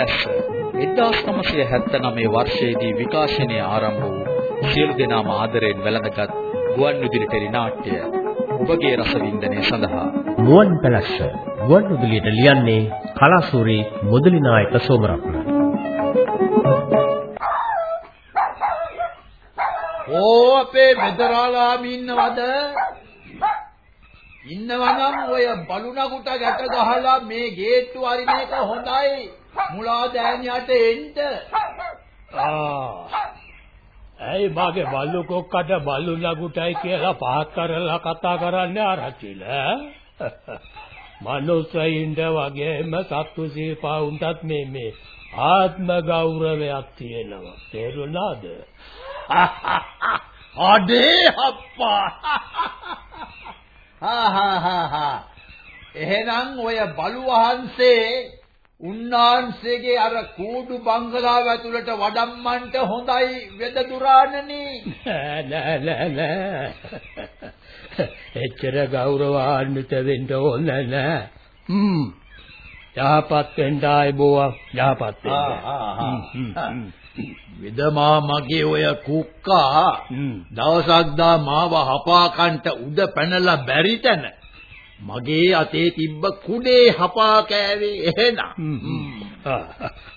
පැලැස්ස. 1979 වර්ෂයේදී විකාශනය ආරම්භ වූ සියලු දෙනාම ආදරයෙන් වැළඳගත් ගුවන් විදුලි ටෙලි නාට්‍ය ඔබගේ රසවින්දනය සඳහා. මුවන් පැලැස්ස. ගුවන් විදුලියට ලියන්නේ කලාසූරි මුදලි නායක සෝමරත්න. ඕ අපේ මෙදරාලාම ඉන්නවද? ඉන්නවනම් ඔය බලුණකුට ගැට ගහලා මේ ගේට්ටු අරින එක හොඳයි. මුලා දෑනියට එන්න. ආ. ඇයි මගේ බල්ලු කොක්කට බල්ලු නගුටයි කියලා පහත් කරලා කතා කරන්නේ ආරච්චිල? මනුස්සයින්ට වගේම සත්තු සීපාවුන්ටත් මේ මේ ආත්ම ගෞරවයක් තියෙනවා. තේරුණාද? අඩේ අප්පා. හා හා හා හා. එහෙනම් ඔය බලු වහන්සේ උන්නාන්සේගේ අර කූඩු බංගලාව ඇතුළට වඩම්මන්ට හොඳයි වෙදදුරාණනේ. නෑ නෑ නෑ. එච්චර ගෞරවාන්විත වෙන්න ඕන නෑ. හ්ම්. යහපත් වෙන්න ආයි බෝවා. යහපත් වෙන්න. විදමා මගේ ඔය කුක්කා දවසක් දා මාව හපාකන්ට උඩ පැනලා බැරි තැන මගේ අතේ තිබ්බ කුඩේ හපා කෑවේ එහෙනම්.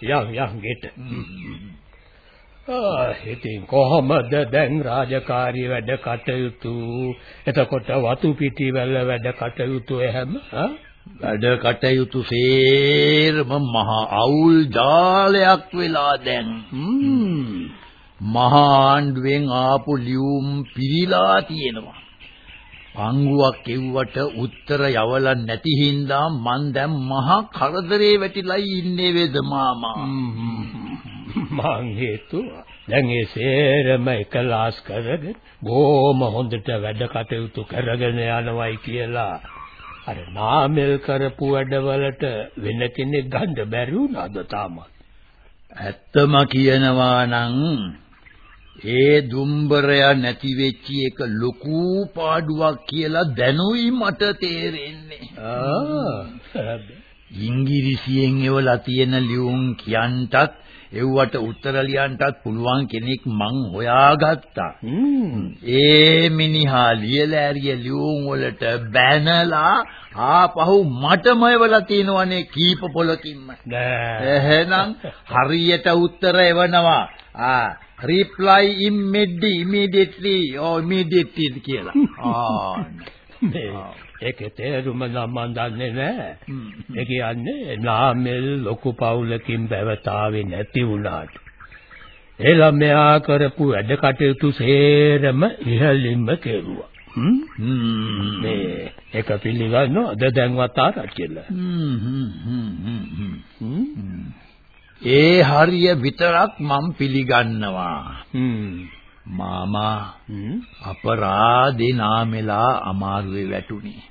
යම් යම් ගෙට. ඉතින් කොහමද දැන් රාජකාරී වැඩ කටයුතු? එතකොට වතු පිටිවල වැඩ කටයුතු එහෙම? වැඩ කටයුතු සේරම මහා අවුල් ජාලයක් වෙලා දැන්. මහා ආණ්ඩුවෙන් ආපු ලියුම් පිරීලා තියෙනවා පංගුවක් එව්වට උත්තර යවලා නැති හින්දා මං දැන් මහා කරදරේ වැටිලා ඉන්නේ වේද මාමා? මං හේතු දැන් ඒ සේරම එකලාස් කරගෙන බොහොම හොඳට වැඩ කටයුතු කරගෙන යනවයි කියලා. අර නාමල් කරපු වැඩවලට වෙන කෙනෙක් ගන්න බැරි වුණාද තාමත්? ඇත්තම කියනවා නම් ඒ දුම්බරය නැති වෙච්ච එක ලොකු පාඩුවක් කියලා දැනුයි මට තේරෙන්නේ. ආ ඉංග්‍රීසියෙන් එවලා තියෙන ලියුම් කියන්ටත් එව්වට උත්තර ලියන්නටත් පුළුවන් කෙනෙක් මං හොයාගත්තා. ඒ මිනිහා ලියලා ඇරිය ලියුම් වලට බැනලා ආපහු මටම එවලා තියෙනවනේ කීප පොලකින්ම. එහෙනම් හරියට උත්තර එවනවා. ආ reply immediately or immediately කියලා. ආ ඒකේ තේරුම නම් මන් දන්නේ නැහැ. ඒ කියන්නේ නාමල් ලොකු පවුලකින් බැවතාවේ නැති වුණාට. ඒ ළමයා කරපු වැඩ කටයුතු සේරම ඉහළින්ම කෙරුවා. මේ ඒක පිළිගන්නවද දැන්වත් ආරච්චිල? ඒ හරිය විතරක් මම පිළිගන්නවා. මාමා අපරාධේ නාමෙලා අමාරුවේ වැටුනේ.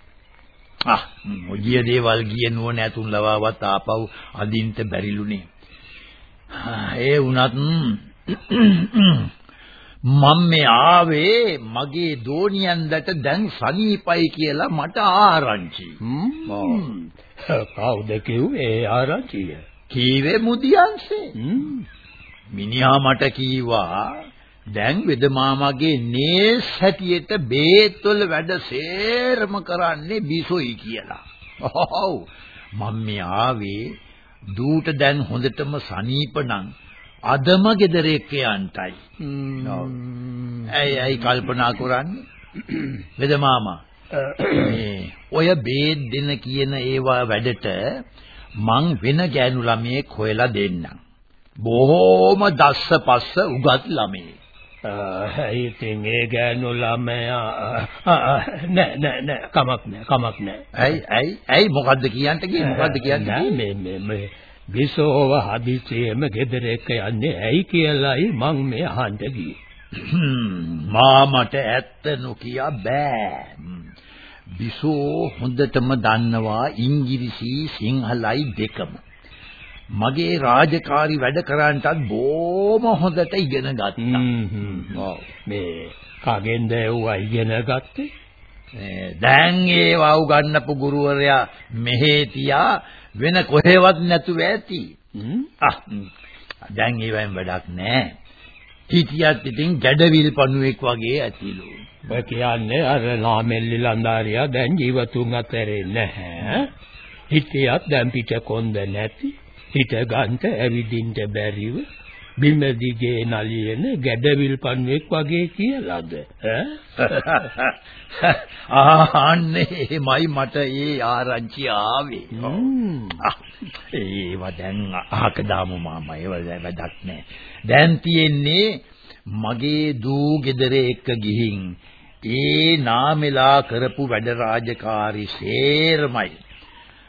ආ මොජිය දේවල් ගිය නුවණ ඇතුන් ලවාවත් ආපහු අදින්ට බැරිලුනේ. ඒ වුණත් මම මේ ආවේ මගේ දෝනියන්දට දැන් සනීපයි කියලා මට ආරංචි. කවුද කිව්වේ ආරංචිය? කීවේ මුදියන්සේ. මිනිහා මට කීවා දැන් වෙද මාමගේ නේස් හැටියට බේත් වල වැඩ සේරම කරන්නේ බිසොයි කියලා. ඔව් මම ආවේ දූට දැන් හොඳටම සනීප නම් අදම ගෙදර එක්ක යන්ටයි. ඇයි ඇයි කල්පනා කරන්නේ? වෙද මාමා ඔය බේත් දෙන කියන ඒවා වැඩට මං වෙන ගෑනු ළමයෙක් හොයලා දෙන්නම්. බොහෝම දස්ස පස්ස උගත් ළමයෙක්. ඉතින් ඒ ගෑනු ළමයා නෑ නෑ නෑ කමක් නෑ කමක් නෑ. ඇයි ඇයි ඇයි මොකද්ද කියන්න ගියේ මොකද්ද කියන්නේ? මේ මේ මේ බිසෝව හදිසියෙම ගෙදර එක්ක යන්නේ ඇයි කියලායි මං මේ අහන්න ගියේ. මාමට ඇත්ත නොකිය බෑ. බිසෝ හොඳටම දන්නවා ඉංග්‍රීසි සිංහලයි දෙකම. මගේ රාජකාරි වැඩ කරන්නටත් බොහොම හොඳට ඉගෙන ගත්තා. මේ කගෙන්ද ඒවා ඉගෙන ගත්තේ? දැන් ඒවා උගන්නපු ගුරුවරයා මෙහෙ තියා වෙන කොහෙවත් නැතුව ඇති. ආ දැන් ඒවෙන් වැඩක් නැහැ. හිටියත් ඉතින් ගැඩවිල් පණුවෙක් වගේ ඇතිලු. ඔය කියන්නේ අර නාමෙල්ලි ලන්දාරියා දැන් ජීවතුන් අතරේ නැහැ. හිටියත් දැන් පිට කොන්ද නැති. හිට ගන්නට ඇවිදින්න බැරිව බිම දිගේ නලියන ගැඩවිල් පණුවෙක් වගේ කියලාද ආන්නේ මයි මට ඒ ආරංචි ආවේ. ඒව දැන් අහක දාමු මාමා ඒව වැඩක් නැහැ. දැන් තියෙන්නේ මගේ දූ ගෙදර එක්ක ගිහින් ඒ නාමෙලා කරපු වැඩ රාජකාරි සේරමයි.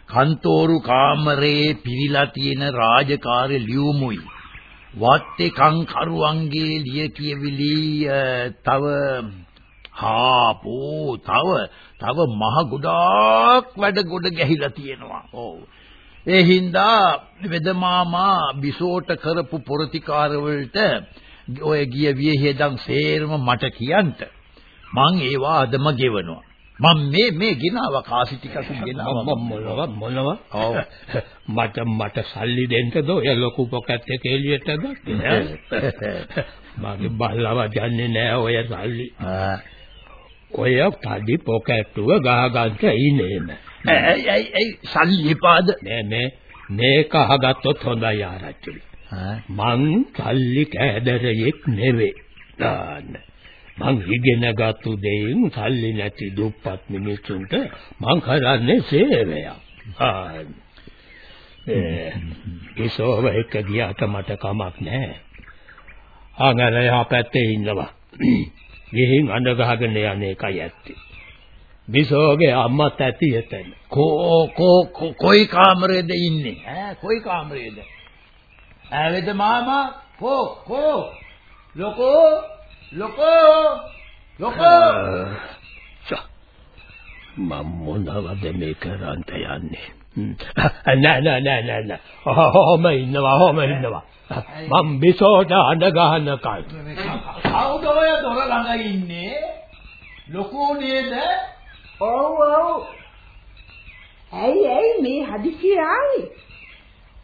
කන්තෝරු කාමරේ පිරීලා තියෙන රාජකාරි ලියුමුයි. වත්තේ කංකරුවන්ගේ ලිය කියවිලි අ, තව හාපෝ තව තව මහ ගොඩාක් වැඩ ගොඩ ගැහිලා තියෙනවා. ඔව්. ඒ හින්දා වෙදමාමා බිසෝට කරපු පොරතිකාර වලට ඔය ගිය වියහෙදම් සේරම මට කියන්ට. මං ඒවා අදම ගෙවනවා. මම මේ මේ ගෙනාව කාසි ටිකක් ගෙනාව. මොනව මොනව ඔව්. මට මට සල්ලි දෙන්නද? ඔය ලොකු පොකට් එක එළියට ගත්තේ ඈ? මගේ බල්ලව යන්නේ නෑ ඔය සල්ලි. ඔය පඩි පොකට්ටුව ගහගන්න ඉනේම. ඇයි ඇයි සල්ලි එපාද? නෑ මේ මේක අහගත්තොත් හොඳයි ආරච්චි. මං සල්ලි කෑදරයෙක් නෙවෙයි දාන්න මං ඉගෙන ගත්තු දෙයින් සල්ලි නැති දුප්පත් මිනිස්සුන්ට මං කරන්නේ සේවයක්. ආ ඒ කිසෝව එක ගියාට මට කමක් නැහැ. අඟන එහා පැත්තේ ඉන්නවා. ගිහින් අඬ ගහගෙන යන එකයි ඇත්තේ. බිසෝගේ අම්මත් ඇති එතන කෝ කෝ කෝ- කොයි කාමරේද ඉන්නේ? ඈ කොයි කාමරේද? ඈ මාමා? කෝ කෝ? ලොකෝ? ලොකෝ ලොකෝ මම මොනවද මේ කරන්ට යන්නේ. නෑ නෑ නෑ නෑ නෑ ඔහොම ඉන්නවා ඔහොම ඉන්නවා මම බිසෝට අඬ ගහනකල් කවුද ඔය දොර ළඟ ඉන්නේ? ලොකෝ නේද? ඔව් ඔව්. ඇයි ඇයි මේ හදිසිය ආවේ?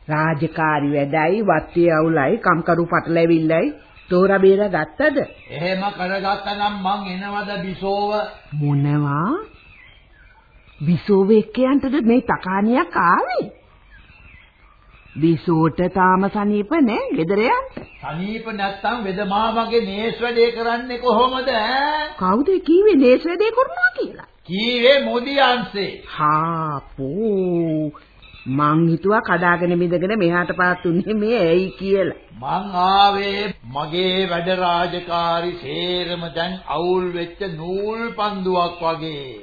රාජකාරි වැඩයි වත්තේ අවුලයි කම්කරු පටලැවිල්ලයි තෝරා බේරා ගත්තද? එහෙම කරගත්තා නම් මං එනවද බිසෝව? මොනවා? බිසෝව එක්ක යන්නද මේ තකානියක් ආවේ? බිසෝට තාම සනීප නෑ ගෙදර යන්න. සනීප නැත්තම් වෙද මාමගේ මේස් වැඩේ කරන්නේ කොහොමද ඈ? කවුද කිව්වේ නේස් වැඩේ කරනවා කියලා? කීවේ මොදියන්සේ. හාපෝ මං හිතුවා කඩාගෙන මිදගෙන මෙහාට පාත් උන්නේ මේ ඇයි කියලා. මං ආවේ මගේ වැඩ රාජකාරි සේරම දැන් අවුල් වෙච්ච නූල් පන්දුවක් වගේ.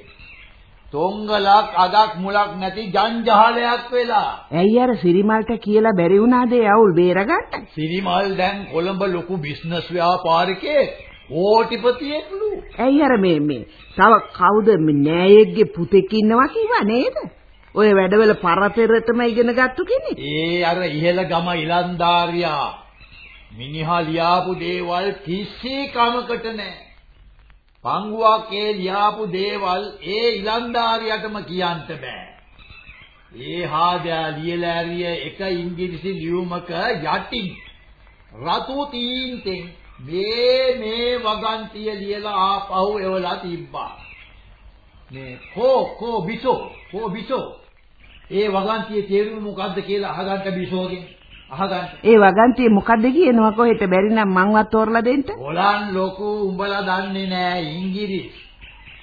තොංගලක් අගක් මුලක් නැති ජංජාලයක් වෙලා. ඇයි අර සිරිමල්ට කියලා බැරි වුණාද ඒ අවුල් බේරගන්න? සිරිමල් දැන් කොළඹ ලොකු බිස්නස් ව්‍යාපාරිකයෙක් කෝටිපතියෙක්ලු. ඇයි අර මේ මේ තව කවුද මේ නෑයෙක්ගේ පුතෙක් ඉන්නවා කිව්වා නේද? ඔය වැඩවල පරපෙරටම ඉගෙන ගත්තු කෙනෙක්. ඒ අර ඉහළ ගම ඉලන්දාරියා මිනිහා ලියාපු දේවල් කිසි කමකට නැහැ. පංගුවක් ඒ ලියාපු දේවල් ඒ ඉලන්දාරියටම කියන්න බෑ. ඒ හාදා ලියලා ඇරිය එක ඉංග්‍රීසි ලියුමක යටින් රතු තීන්තෙන් මේ මේ වගන්තිය ලියලා ආපහු එවලා තිබ්බා. මේ කෝ කෝ බිසෝ කෝ බිසෝ ඒ වගන්තියේ තේරුම මොකද්ද කියලා අහගන්න බිසෝගෙන් අහගන්න. ඒ වගන්තිය මොකද්ද කියනවා කොහෙට බැරි නම් මංවත් තෝරලා දෙන්න. හොලන් ලොකු උඹලා දන්නේ නෑ ඉංග්‍රීසි.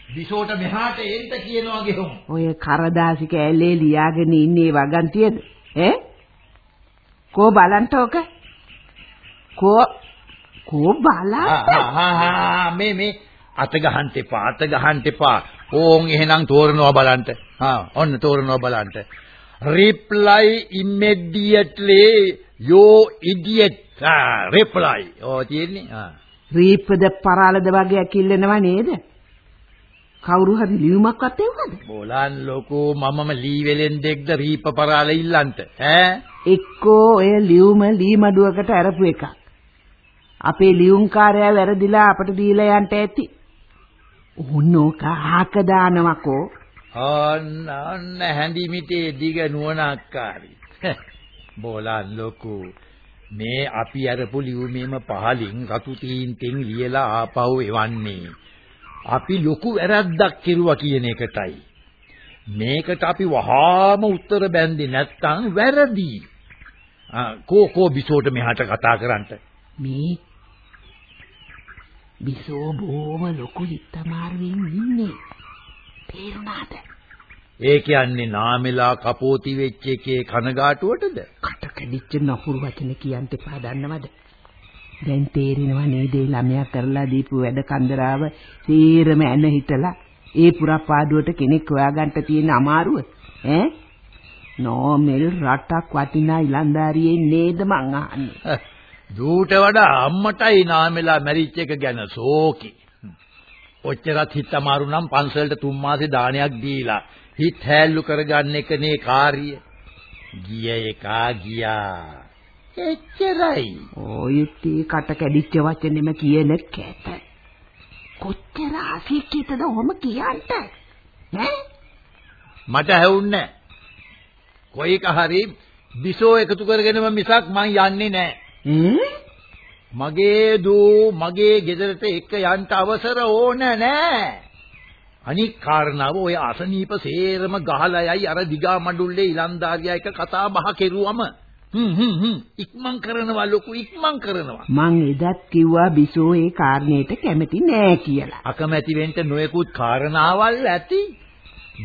බිසෝට මෙහාට එන්න කියනවා ගෙහුම්. ඔය කරදාසි කෑල්ලේ ලියාගෙන ඉන්නේ වගන්තියද? ඈ? කෝ බලන්ට ඔක? කෝ කෝ බලන්න? මේ මේ අත ගහන්න එපා අත ගහන්න එපා. ඕන් එහෙනම් තෝරනවා බලන්න. හා ඔන්න තෝරනවා බලන්න. reply immediately you idiot. ආ reply. ඔය තියෙන්නේ. ආ රීප්පද පරාලද වගේ කිල්ලනවා නේද? කවුරු හරි ලියුමක්වත් එව්වද? බෝලන් ලොකෝ මමම ලී වෙලෙන් දෙක්ද රීප පරාල ඉල්ලන්ට ඈ එක්කෝ ඔය ලියුම ලීමඩුවකට අරපු එකක්. අපේ ලියුම්කාරයා වැරදිලා අපට දීලා යන්න ඇති. ඕනෝක ආක දානවකෝ. ඔන්න ඔන්න හැඳි මිටේ දිග නුවණක්කාරී. බෝලන් ලොකු මේ අපි අරපු ලියුමේම පහලින් රතු තීන්තෙන් ලියලා ආපහු එවන්නේ. අපි ලොකු වැරද්දක් කෙරුවා කියන එකටයි. මේකට අපි වහාම උත්තර බැන්දේ නැත්තම් වැරදි. කෝ කෝ බිසෝට මෙහාට කතා කරන්න මේ බිසෝ බොහොම ලොකු හිතමාරුවෙන් ඉන්නේ. තේරුණාද? ඒ කියන්නේ නාමෙලා කපෝති වෙච්ච එකේ කනගාටුවටද? කට කැඩිච්ච නපුරු වචන කියන්න එපා දන්නවද? දැන් තේරෙනවා නේද ළමයා කරලා දීපු වැඩ කන්දරාව සීරම ඇන හිටලා ඒ පුරපාඩුවට කෙනෙක් හොයාගන්න තියෙන අමාරුව? ඈ? නෝමෙල් රටක් වටිනා ඉලන්දාරියේ නේද මං අහන්නේ? දූට වඩා අම්මටයි නාමෙලා මැරිච්ච එක ගැන සෝකි ඔච්චරත් හිත අමාරු නම් පන්සලට තුන් මාසේ දානයක් දීලා හිත හැල්ලු කරගන්න එකනේ කාර්ය. ගිය එකා ගියා. එච්චරයි. ඔය තී කට කැඩිච්ච වචනෙම කියන කැත. කොච්චර අසික්කිතද ඔහොම කියන්ට? ඈ? මට ඇහුන්නේ කොයික හරි බිසෝ එකතු කරගෙනම මිසක් මං යන්නේ නැහැ. මගේ දූ මගේ ගෙදරට එක්ක යන්න අවසර ඕන නෑ. අනික් කාරණාව ඔය අසනීප සේරම ගහලා යයි අර දිගා මඩුල්ලේ ඉලන්දාරියා එක කතා බහ කෙරුවම. හ්ම් හ්ම් හ්ම්. ඉක්මන් කරනවා ලොකු ඉක්මන් කරනවා. මං එදත් කිව්වා බිසෝ ඒ කාරණේට කැමති නෑ කියලා. අකමැති වෙන්න නොයෙකුත් කාරණාවල් ඇති.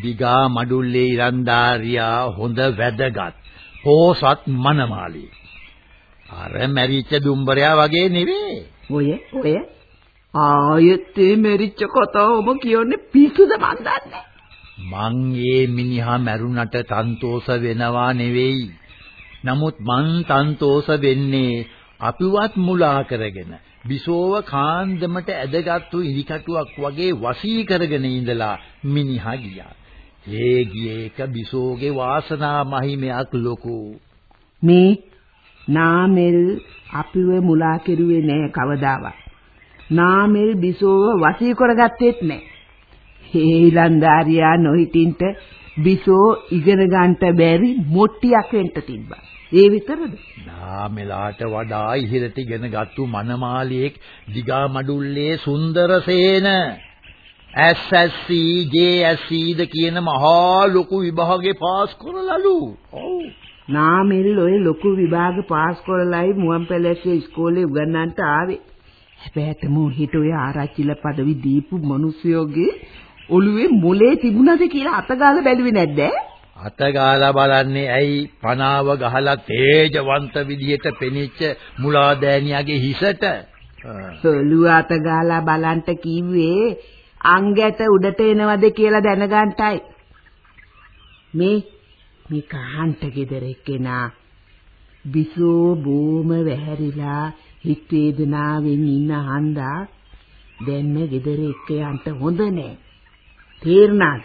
දිගා මඩුල්ලේ ඉලන්දාරියා හොඳ වැදගත්. පෝසත් මනමාලී අර මැරිච්ච දුම්බරයා වගේ නෙවෙයි ඔය ඔය ආයෙත් මෙරිච්ච කතාවම කියන්නේ පිස්සුද මන් දන්නේ. මං ඒ මිනිහා මැරුණට තන්තෝස වෙනවා නෙවෙයි. නමුත් මං තන්තෝස වෙන්නේ අපිවත් මුලා කරගෙන බිසෝව කාන්දමට ඇදගත්තු ඉදිකටුවක් වගේ වසී කරගෙන ඉඳලා මිනිහා ගියා. ඒ ගියේ එක බිසෝගේ වාසනා මහිමයක් ලොකු. මේ නාමෙල් අපිව මුලා කෙරුවේ නෑ කවදාවත්. නාමල් බිසෝව වසී කරගත්තෙත් නෑ. හේලන්දාරියා නොහිටින්ට බිසෝ ඉගෙන ගන්නට බැරි මොට්ටියක් වෙන්න තිබ්බා. ඒ විතරද? නාමෙලාට වඩා ඉහළට ඉගෙන ගත්තු මනමාලියෙක් දිගා මඩුල්ලේ සුන්දරසේන SSC JSC ද කියන මහා ලොකු විභාගේ පාස් කරලලු. ඔව්. නාමෙල් ඔය ලොකු විභාග පාස් කරලයි මුවන් පැලැස්සේ ඉස්කෝලේ උගන්වන්නට ආවේ. හැබැයි මෝ හිත ඔය ආරච්චිල පදවි දීපු මිනිස්සුયોගේ ඔළුවේ මොලේ තිබුණද කියලා අතගාලා බැලුවේ නැද්ද? අතගාලා බලන්නේ ඇයි පනාව ගහලා තේජවන්ත විදියට පෙනිච්ච මුලාදෑනියාගේ හිසට සොළු අතගාලා බලන්ට කිව්වේ අංගයට උඩට එනවද කියලා දැනගන්ටයි මේ මේ කහන්ට ගෙදර එක්කෙනා බිසෝ බෝම වැහැරිලා හිත වේදනාවෙන් ඉන්න හන්දා දැන් මේ ගෙදර එක්ක යන්න හොඳ නෑ. තේරුණාද?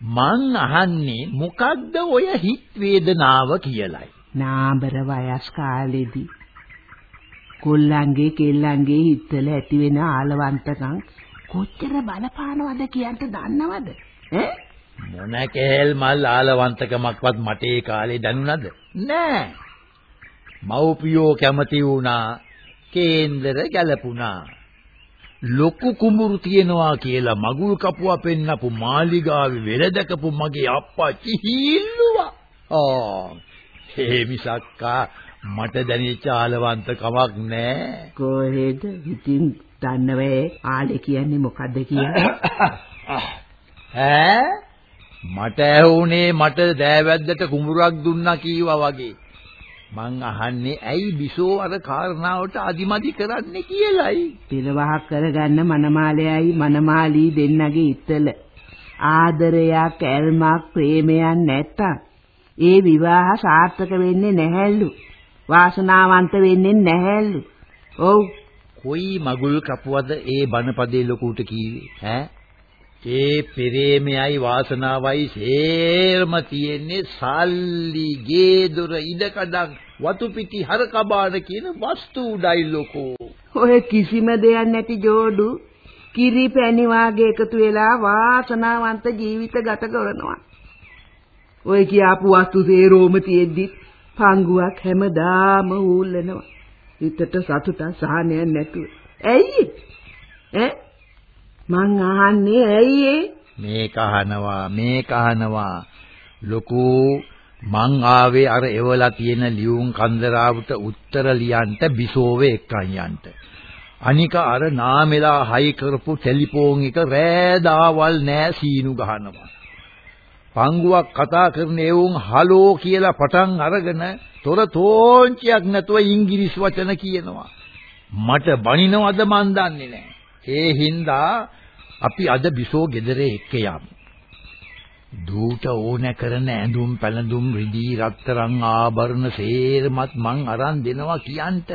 මං අහන්නේ මොකද්ද ඔය හිත වේදනාව කියලයි. නාඹර වයස් කාලෙදී කොල්ලන්ගේ කෙල්ලන්ගේ හිතවල ඇති වෙන ආලවන්තකම් කොච්චර බලපානවද කියන්ට දන්නවද? ඈ මොන කේල් මල් ආලවන්තකමක්වත් මට ඒ කාලේ දැනුණද? නෑ. මව්පියෝ කැමති වුණා කේන්දර ගැලපුණා. ලොකු කුඹුරු තියනවා කියලා මගුල් කපුවා පෙන්නපු මාලිගාවේ වෙලදකපු මගේ අප්පච්චි හිල්ලුවා. ආ ඒ මිසක්කා මට දැනෙච්ච ආලවන්ත කමක් නෑ. කොහෙද? ඉතින් දන්නවේ ආලේ කියන්නේ මොකද්ද කියලා? ඈ මට ඇහුනේ මට දෑවැද්දට කුඹුරක් දුන්නා කීවා වගේ. මං අහන්නේ ඇයි බිසෝ අර කාරණාවට අදිමදි කරන්නේ කියලයි. පිරවහක් කරගන්න මනමාලයයි මනමාලී දෙන්නගේ ඉතල. ආදරයක්, ඇල්මක්, ප්‍රේමයක් නැත්තම් ඒ විවාහ සාර්ථක වෙන්නේ නැහැලු. වාසනාවන්ත වෙන්නේ නැහැලු. ඔව්. කොයි මගුල් කපුවද ඒ බණපදේ ලොකුට කීවේ ඈ ඒ පෙරේමයයි වාසනාවයි සේරම තියෙන්නේ සල්ලි ගේ දොර ඉඩකඩම් වතු පිටි හරකබාන කියන වස්තු උඩයි ලොකෝ. ඔය කිසිම දෙයක් නැති جوړු කිරි පැණි වාගේ එකතු වෙලා වාසනාවන්ත ජීවිත ගත කරනවා. ඔය කියාපු වස්තු සේරෝම තියෙද්දි පංගුවක් හැමදාම ඌල්ලනවා. හිතට සතුටක් සහනයක් නැතුව. ඇයි? ඈ? මං අහන්නේ ඇයි මේක අහනවා මේක අහනවා ලොකු මං ආවේ අර එවලා තියෙන ලියුම් කන්දරාවට උත්තර ලියන්න බිසෝවේ එක්කන් යන්න. අනික අර නාමෙලා හයි කරපු ටෙලිෆෝන් එක රෑදාවල් නෑ සීනු ගහනවා. පංගුවක් කතා කරන එවුන් හලෝ කියලා පටන් අරගෙන තොර තෝංචියක් නැතුව ඉංග්‍රීසි වචන කියනවා. මට බනිනවද මන් දන්නේ නෑ. ඒ හින්දා අපි අද බිසෝ ගෙදරේ එක්ක යමු. දූට ඕන කරන ඇඳුම් පැළඳුම් රිදී රත්තරන් ආභරණ සේරමත් මං අරන් දෙනවා කියන්ට.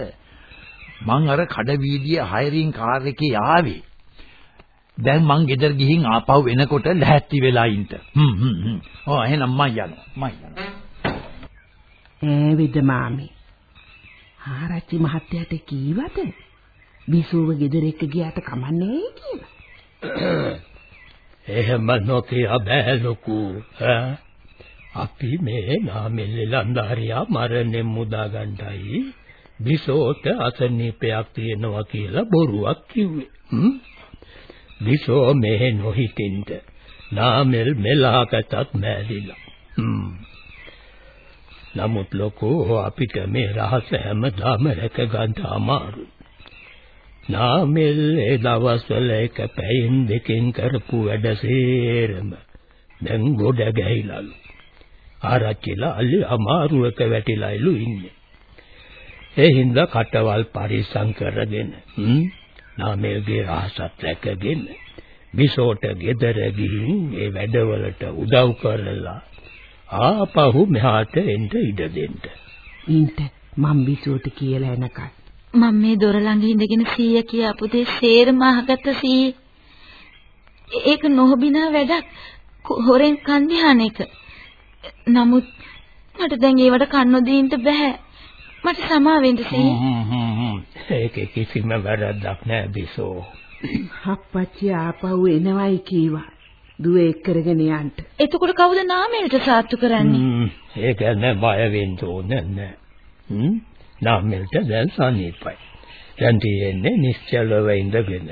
මං අර කඩවීදියේ හයරින් කාර් එකේ ආවේ. දැන් මං ගෙදර ගිහින් ආපහු එනකොට ලැහැත්ති වෙලා ඉන්න. හ්ම් හ්ම් හ්ම්. ඔව් එහෙනම් මං යනවා. මං යනවා. ඈ විද මාමේ. ආරච්චි මහත්තයාට කීවද? බිසෝව ගෙදර එක්ක ගියාට කමන්නේ කියලා. එහෙම නොකිය බෑ ලොකු ඈ? අපි මේ නාමෙල්ල ලන්දාරියා මරණය මුදා ගන්නයි බිසෝට අසනීපයක් තියෙනවා කියලා බොරුවක් කිව්වේ. හ්ම්? බිසෝ මේ නොහිටින්ද නාමෙල් මෙලාකටත් මෑලිලා හ්ම්. නමුත් ලොකෝ අපිට මේ රහස හැමදාම රැක ගන්න අමාරුයි. නාමෙල් ඒ දවස්වල එක පැයෙන් දෙකෙන් කරපු වැඩ සේරම දැන් ගොඩ ගැහිලාලු. ආරච්චිලා අලි අමාරුවක වැටිලායිලු ඉන්නේ. ඒ හින්දා කටවල් පරිස්සම් කරගෙන හ්ම් නාමෙල්ගේ රහසත් රැකගෙන බිසෝට ගෙදර ගිහින් ඒ වැඩවලට උදව් කරලා ආපහු මෙහාට එන්න ඉඩ දෙන්න. ඉන්ට මම් බිසෝට කියලා එනකල් මම මේ දොර ළඟ ඉඳගෙන සීය කියපු දේ සේරම අහගත්ත සීයේ. ඒක නොහොබිනා වැඩක් හොරෙන් කන් දිහාන එක. නමුත් මට දැන් ඒවට කන් නොදීන්න බෑ. මට සමා වෙන්න සීයේ. ඒක කිසිම වැරද්දක් නෑ බිසෝ. අප්පච්චි ආපහු එනවයි කීවා. දුව කරගෙන යන්න. එතකොට කවුද නාමයට සාත්තු කරන්නේ? ඒක නෑ බය වෙන්න ඕනේ නෑ. හ්ම් නාමෙල්ට දැන් සනීපයි. දැන් තියෙන්නේ නිශ්චලව ඉඳගෙන.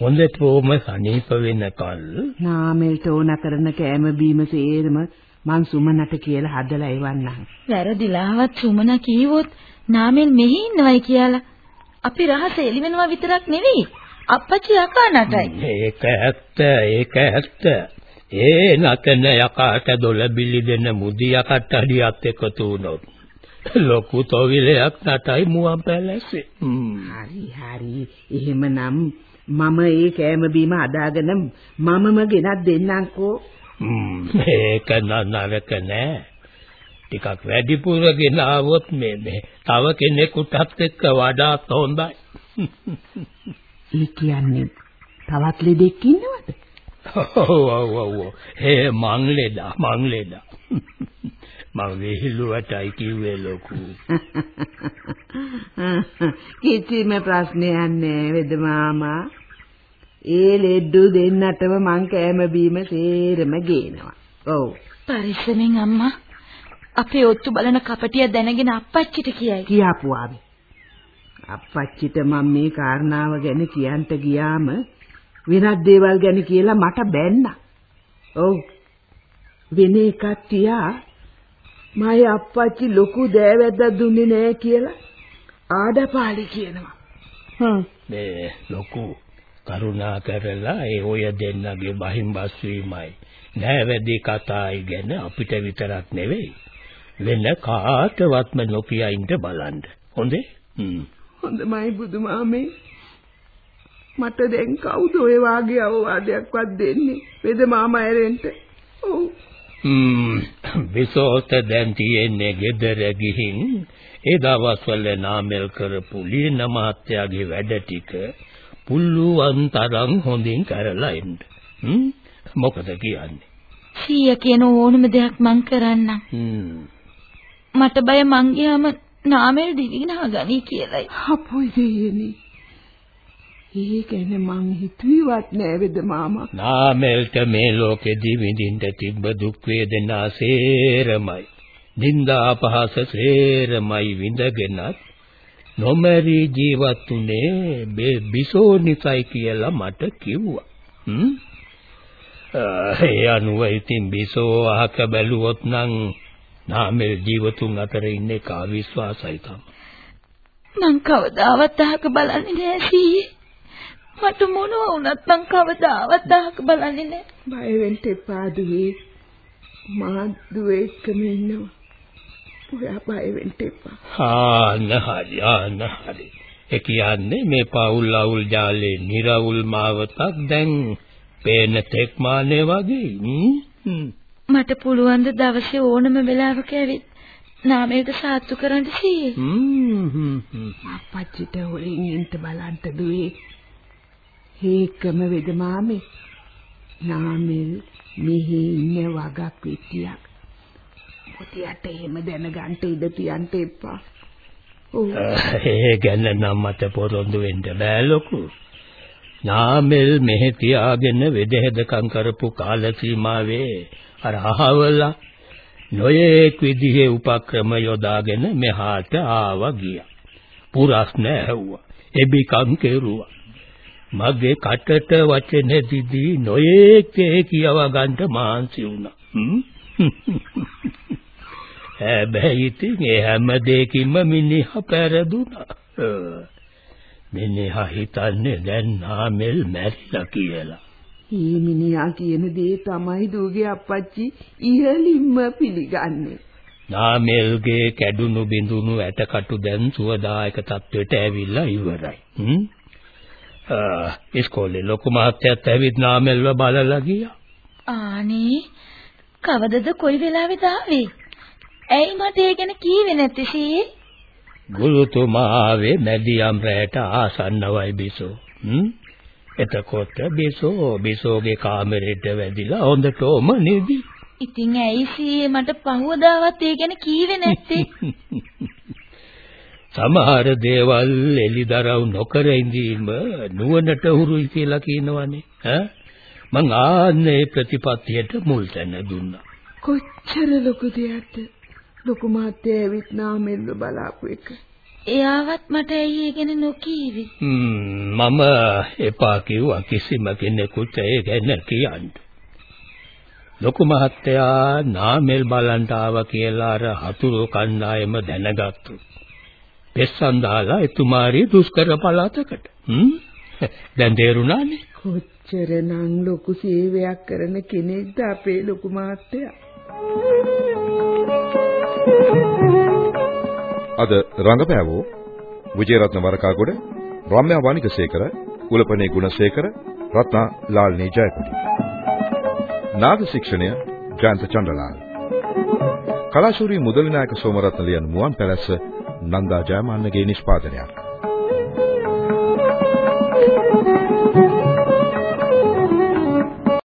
හොඳටම සනීප වෙනකල් නාමෙල්ට ඕන කරන කෑම බීම සේරම මං සුමනට කියලා හදලා එවන්නම්. වැරදිලාවත් සුමන කීවොත් නාමෙල් මෙහි ඉන්නවයි කියලා. අපි රහස එළිවෙනවා විතරක් නෙවෙයි. අප්පච්චි යකා නටයි. ඒක ඇත්ත ඒක ඇත්ත. ඒ නතන යකාට දොළ බිලි දෙන මුදි යකට හරියත් එකතු වුණොත් ලොකු තොවිලයක් නටයි මුවන් පැලැස්සේ. හරි හරි. එහෙමනම් මම ඒ කෑම බීම අදාගෙන මමම ගෙනත් දෙන්නම්කෝ. මේක නනරක නෑ. ටිකක් වැඩිපුර ගෙනාවොත් මේ මේ තව කෙනෙකුටත් එක්ක වඩාත් හොඳයි. ඒ කියන්නේ තවත් ලෙඩෙක් ඉන්නවද? ඔව් ඔව් ඔව්. ඒ මං ලෙඩා මං ලෙඩා. මං වෙහිලුවටයි කිව්වේ ලොකු. කිසිම ප්‍රශ්නයක් නෑ වෙද මාමා. ඒ ලෙඩ්ඩු දෙන්නටම මං කෑම බීම සේරම ගේනවා. ඔව්. පරිස්සමෙන් අම්මා. අපේ ඔත්තු බලන කපටිය දැනගෙන අප්පච්චිට කියයි. කියාපු ආවේ. අප්පච්චිට මම මේ කාරණාව ගැන කියන්න ගියාම වෙනත් දේවල් ගැන කියලා මට බැන්නා. ඔව්. වෙන එකක් තියා මගේ අප්පච්චි ලොකු දෑවැද්දක් දුන්නේ නෑ කියලා ආඩපාලි කියනවා. හ්ම් මේ ලොකු කරුණා කරලා ඒ ඔය දෙන්නගේ බහිම්බස් වීමයි නෑවැදි කතායි ගැන අපිට විතරක් නෙවෙයි වෙන කාටවත්ම නොකිය ඉන්න බලන්න. හොඳේ? හ්ම්. හොඳමයි බුදුමාමේ. මට දැන් කවුද ඔය වාගේ අවවාදයක්වත් දෙන්නේ? වෙද මාමා ඇරෙන්න. ඔව්. විසෝත දැන් තියෙන්නේ ගෙදර ගිහින් ඒ දවස්වල නාමල් කරපු ලියන මහත්තයාගේ වැඩ ටික පුල්ලුවන් තරම් හොඳින් කරලා එන්න. මොකද කියන්නේ? සීය කියන ඕනම දෙයක් මං කරන්නම්. මට බය මං ගියාම නාමල් දිවිනා ගනි කියලායි. අපොයි දෙයනේ. ඒ ගැන මං හිතුවේවත් නෑ වේද මාමා. නාමෙල්ට මේ ලෝකෙදි විඳින්න තිබ්බ දුක් වේදනා සේරමයි. නිന്ദා අපහාස සේරමයි විඳගෙනත් නොමරි ජීවත් උනේ බිසෝ නිසයි කියලා මට කිව්වා. හ්ම් ඒ අනුව ඉතින් බිසෝ අහක බැලුවොත් නම් නාමල් ජීවතුන් අතර ඉන්නේ කා විශ්වාසයි තමයි. මං කවදාවත් අහක බලන්නේ නෑ සීයේ. මට මොනව වුණත් මං කවදාවත් අහක බලන්නේ නෑ. බය වෙන්න එපා දුවේ. මා දුවේ එක්කම ඉන්නවා. ඔයා බය වෙන්න එපා. ආන්න හරි ආන්න හරි. ඒ කියන්නේ මේ පවුල් අවුල් ජාලේ නිර්වුල් මාවතක් දැන් පේන තෙක්මානේ වගේ මට පුළුවන් ද දවසේ ඕනම වෙලාවක ඇවිත් නාමයට සාත්තු කරන්න සීයේ. අප්පච්චිට හොරෙන් ඉන්න බලන්න දුවේ. හේකම වෙද මාමේ. නාමෙල් මෙහි ඉන්න වගක් විත්තියක්. පොතියට එහෙම දැනගන්න ඉඩ තියන්න එපා. ඒ ගැන නම් මට පොරොන්දු වෙන්න බෑ ලොකු. නාමෙල් මෙහෙ තියාගෙන වෙදහෙදකම් කරපු කාල සීමාවේ අර අහවලා නොයේක් විදිහේ උපක්‍රම යොදාගෙන මෙහාට ආවා ගියා. පුරස්න ඇහුවා. එබිකම් කෙරුවා. මගේ කටට වචන දිදී නොයේක් තේ කියව ගන්න මාන්සි වුණා. හැබැයි ඉතින් ඒ හැම දෙයකින්ම මිනිහා පෙරදුනා. මිනිහා හිතන්නේ දැන් නාමල් මැරිලා කියලා. ඊ මිනිහා කියන දේ තමයි දූගේ අප්පච්චි ඉහලින්ම පිළිගන්නේ. නාමල්ගේ කැඩුණු බිඳුණු ඇටකටු දැන් සුවදායක තත්වයට ඇවිල්ලා ඉවරයි. හ්ම්. ඉස්කෝලේ ලොකු මහත්තයාත් ඇවිත් නාමල්ව බලලා ගියා. ආනේ කවදද කොයි වෙලාවෙද ආවේ? ඇයි මට ඒ ගැන කීවේ නැත්තේ සීයේ? ගුරුතුමා ආවේ මැදියම් රැට ආසන්නවයි බිසෝ. හ්ම්. එතකොට බිසෝ බිසෝගේ කාමරේට වැදිලා හොඳටම නිදි. ඉතින් ඇයි සීයේ මට පහවදාවත් ඒ ගැන කීවේ නැත්තේ? සමහර දේවල් එලිදරව් නොකර ඉඳීම නුවණට උරුයි කියලා කියනවනේ. ඈ මං ආන්නේ ප්‍රතිපත්තියට මුල් තැන දුන්නා. කොච්චර ලොකු දෙයක්ද? ලොකු මහත්තයා ඇවිත් නාමෙල්ව බලාපු එක. එයාවත් මට ඇයි ඒ ගැන නොකීවේ? මම එපා කිව්වා කිසිම කෙනෙකුට ඒ ගැන කියන්න. ලොකු මහත්තයා නාමෙල් බලන්ට ආවා කියලා අර හතුරු කණ්ඩායම දැනගත්තු. පෙස්සන් දාලා එතුමාගේ දුෂ්කර පළාතකට. හ්ම් දැන් තේරුණානේ. කොච්චරනම් ලොකු සේවයක් කරන කෙනෙක්ද අපේ ලොකු මහත්තයා. අද රංගපෑවෝ විජේරත්න වරකාගොඩ, රම්‍යා වනිකසේකර, උලපනේ ගුණසේකර, රත්නා ලාල්නී ජයකොඩි. නාද ශික්ෂණය ජයන්ත චන්ද්‍රලාල්. කලාශූරී මුදලිනායක සෝමරත්න ලියන මුවන් පැලැස්ස නන්දා ජයමාන්නගේ නිෂ්පාදනයක්.